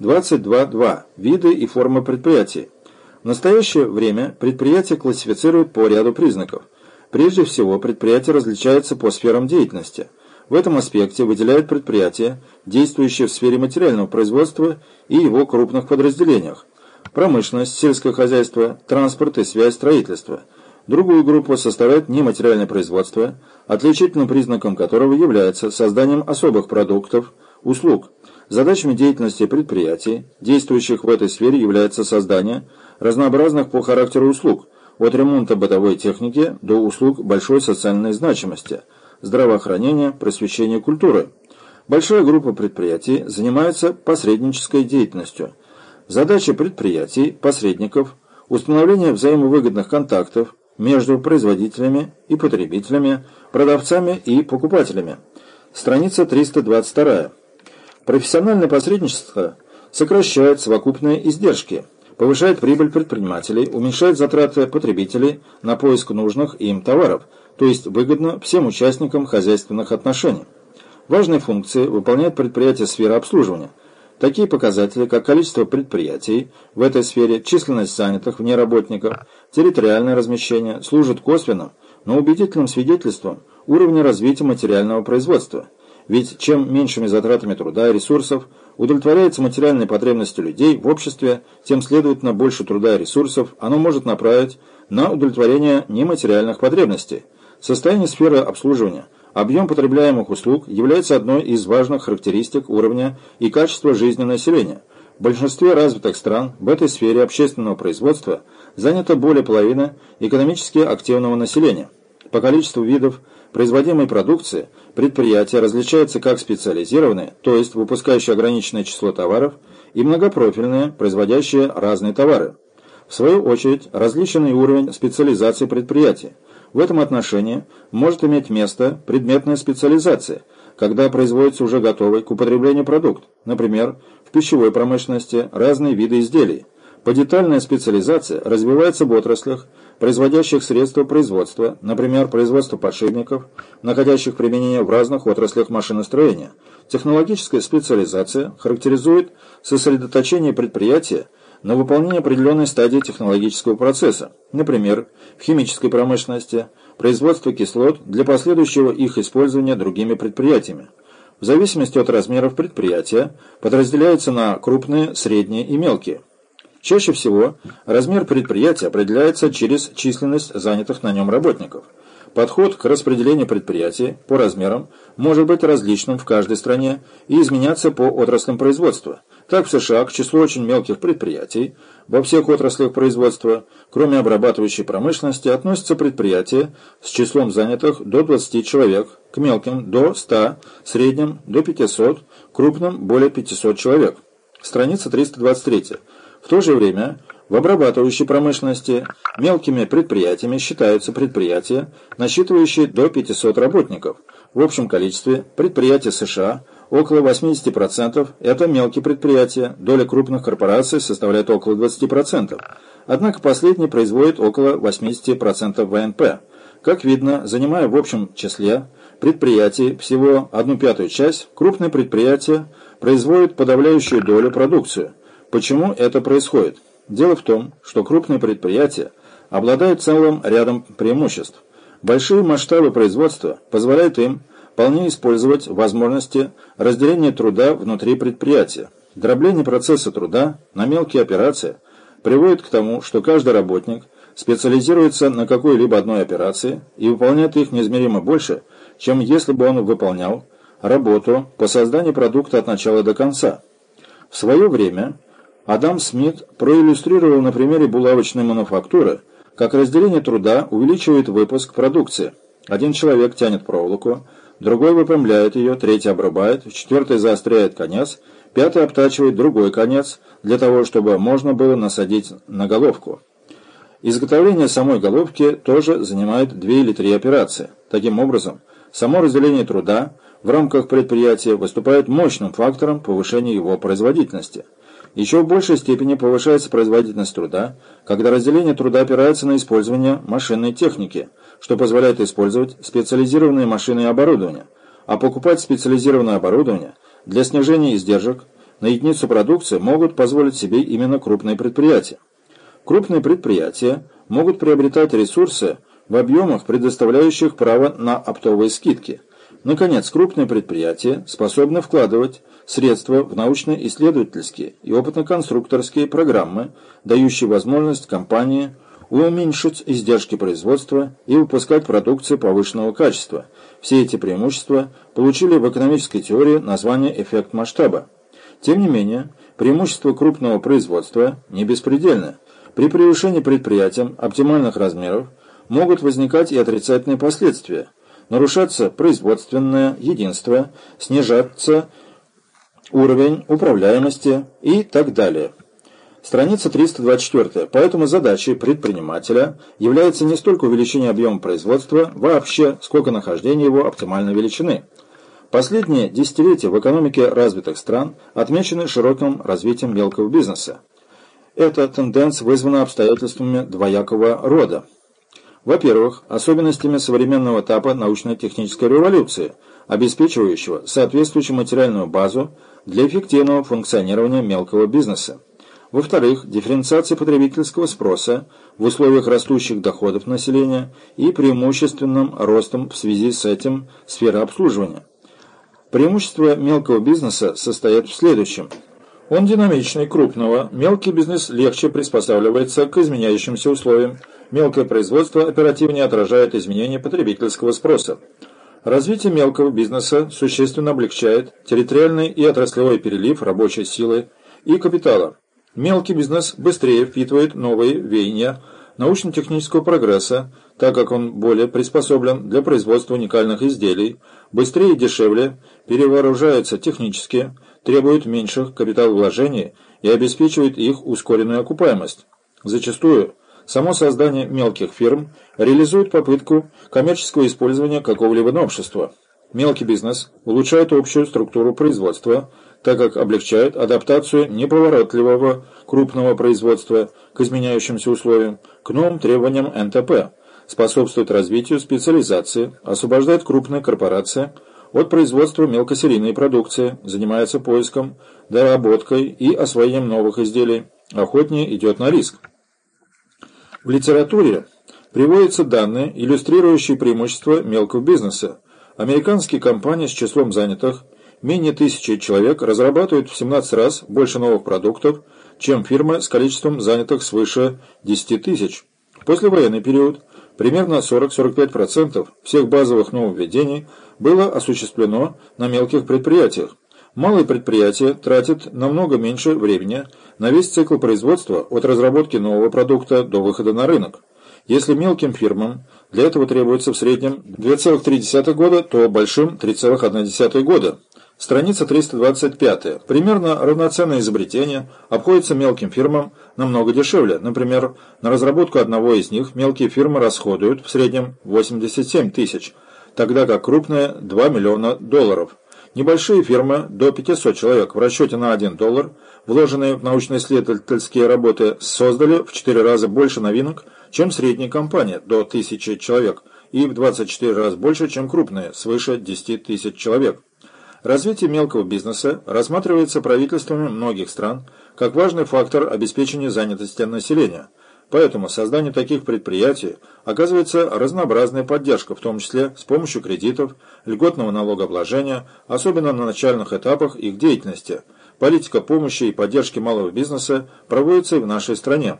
22.2. Виды и формы предприятий. В настоящее время предприятия классифицируют по ряду признаков. Прежде всего, предприятия различаются по сферам деятельности. В этом аспекте выделяют предприятия, действующие в сфере материального производства и его крупных подразделениях. Промышленность, сельское хозяйство, транспорт и связь, строительство. Другую группу составляет нематериальное производство, отличительным признаком которого является созданием особых продуктов, услуг. Задачами деятельности предприятий, действующих в этой сфере, является создание разнообразных по характеру услуг, от ремонта бытовой техники до услуг большой социальной значимости, здравоохранения, просвещения культуры. Большая группа предприятий занимается посреднической деятельностью. Задача предприятий, посредников – установление взаимовыгодных контактов между производителями и потребителями, продавцами и покупателями. Страница 322. Профессиональное посредничество сокращает совокупные издержки, повышает прибыль предпринимателей, уменьшает затраты потребителей на поиск нужных им товаров, то есть выгодно всем участникам хозяйственных отношений. Важные функции выполняет предприятие сферы обслуживания. Такие показатели, как количество предприятий в этой сфере, численность занятых вне работников, территориальное размещение, служат косвенным, но убедительным свидетельством уровня развития материального производства – ведь чем меньшими затратами труда и ресурсов удовлетворяются материальные потребности людей в обществе, тем, следовательно, больше труда и ресурсов оно может направить на удовлетворение нематериальных потребностей. Состояние сферы обслуживания, объем потребляемых услуг является одной из важных характеристик уровня и качества жизни населения. В большинстве развитых стран в этой сфере общественного производства занято более половины экономически активного населения. По количеству видов производимой продукции предприятия различаются как специализированные, то есть выпускающие ограниченное число товаров, и многопрофильные, производящие разные товары. В свою очередь, различный уровень специализации предприятия. В этом отношении может иметь место предметная специализация, когда производится уже готовый к употреблению продукт, например, в пищевой промышленности разные виды изделий. Подетальная специализация развивается в отраслях, производящих средства производства, например, производство подшипников, находящих применение в разных отраслях машиностроения. Технологическая специализация характеризует сосредоточение предприятия на выполнении определенной стадии технологического процесса, например, в химической промышленности, производство кислот для последующего их использования другими предприятиями. В зависимости от размеров предприятия подразделяются на крупные, средние и мелкие. Чаще всего размер предприятия определяется через численность занятых на нем работников. Подход к распределению предприятий по размерам может быть различным в каждой стране и изменяться по отраслям производства. Так в США к числу очень мелких предприятий во всех отраслях производства, кроме обрабатывающей промышленности, относятся предприятия с числом занятых до 20 человек, к мелким – до 100, средним – до 500, крупным – более 500 человек. Страница 323. В то же время в обрабатывающей промышленности мелкими предприятиями считаются предприятия, насчитывающие до 500 работников. В общем количестве предприятия США около 80% это мелкие предприятия, доля крупных корпораций составляет около 20%. Однако последние производят около 80% ВНП. Как видно, занимая в общем числе предприятий всего одну пятую часть, крупные предприятия производят подавляющую долю продукции – Почему это происходит? Дело в том, что крупные предприятия обладают целым рядом преимуществ. Большие масштабы производства позволяют им вполне использовать возможности разделения труда внутри предприятия. Дробление процесса труда на мелкие операции приводит к тому, что каждый работник специализируется на какой-либо одной операции и выполняет их неизмеримо больше, чем если бы он выполнял работу по созданию продукта от начала до конца. В свое время Адам Смит проиллюстрировал на примере булавочной мануфактуры, как разделение труда увеличивает выпуск продукции. Один человек тянет проволоку, другой выпрямляет ее, третий обрубает, четвертый заостряет конец, пятый обтачивает другой конец, для того, чтобы можно было насадить на головку. Изготовление самой головки тоже занимает две или три операции. Таким образом, само разделение труда в рамках предприятия выступает мощным фактором повышения его производительности – еще в большей степени повышается производительность труда, когда разделение труда опирается на использование машинной техники, что позволяет использовать специализированные машины и оборудование, а покупать специализированное оборудование для снижения издержек на единицу продукции могут позволить себе именно крупные предприятия. Крупные предприятия могут приобретать ресурсы в объемах, предоставляющих право на оптовые скидки. Наконец, крупные предприятия способны вкладывать средства в научно-исследовательские и опытно-конструкторские программы, дающие возможность компании уменьшить издержки производства и выпускать продукцию повышенного качества. Все эти преимущества получили в экономической теории название «эффект масштаба». Тем не менее, преимущество крупного производства не беспредельно. При превышении предприятием оптимальных размеров могут возникать и отрицательные последствия. Нарушаться производственное единство, снижаться уровень управляемости и так далее. Страница 324. Поэтому задачей предпринимателя является не столько увеличение объема производства вообще, сколько нахождение его оптимальной величины. Последние десятилетия в экономике развитых стран отмечены широким развитием мелкого бизнеса. Эта тенденция вызвана обстоятельствами двоякого рода. Во-первых, особенностями современного этапа научно-технической революции, обеспечивающего соответствующую материальную базу для эффективного функционирования мелкого бизнеса. Во-вторых, дифференциация потребительского спроса в условиях растущих доходов населения и преимущественным ростом в связи с этим сферы обслуживания. Преимущество мелкого бизнеса состоят в следующем. Он динамичный, крупного, мелкий бизнес легче приспосабливается к изменяющимся условиям, мелкое производство оперативнее отражает изменения потребительского спроса. Развитие мелкого бизнеса существенно облегчает территориальный и отраслевой перелив рабочей силы и капитала. Мелкий бизнес быстрее впитывает новые веяния научно-технического прогресса, так как он более приспособлен для производства уникальных изделий, быстрее и дешевле перевооружается технически, требует меньших капиталовложений и обеспечивает их ускоренную окупаемость. Зачастую само создание мелких фирм реализует попытку коммерческого использования какого-либо новшества. Мелкий бизнес улучшает общую структуру производства, так как облегчает адаптацию неповоротливого крупного производства к изменяющимся условиям, к новым требованиям НТП, способствует развитию специализации, освобождает крупные корпорации от производства мелкосерийной продукции, занимается поиском, доработкой и освоением новых изделий, охотнее идет на риск. В литературе приводятся данные, иллюстрирующие преимущества мелкого бизнеса. Американские компании с числом занятых менее тысячи человек разрабатывают в 17 раз больше новых продуктов, чем фирмы с количеством занятых свыше 10 тысяч. В послевоенный период примерно 40-45% всех базовых нововведений было осуществлено на мелких предприятиях. Малые предприятия тратят намного меньше времени на весь цикл производства от разработки нового продукта до выхода на рынок. Если мелким фирмам для этого требуется в среднем 2,3 года, то большим 3,1 года. Страница 325. Примерно равноценное изобретение обходится мелким фирмам намного дешевле. Например, на разработку одного из них мелкие фирмы расходуют в среднем 87 тысяч, тогда как крупные 2 миллиона долларов. Небольшие фирмы до 500 человек в расчете на 1 доллар, вложенные в научно-исследовательские работы, создали в 4 раза больше новинок, чем средняя компания до 1000 человек и в 24 раза больше, чем крупные, свыше 10 тысяч человек. Развитие мелкого бизнеса рассматривается правительствами многих стран как важный фактор обеспечения занятости населения. Поэтому созданию таких предприятий оказывается разнообразная поддержка, в том числе с помощью кредитов, льготного налогообложения, особенно на начальных этапах их деятельности. Политика помощи и поддержки малого бизнеса проводится и в нашей стране.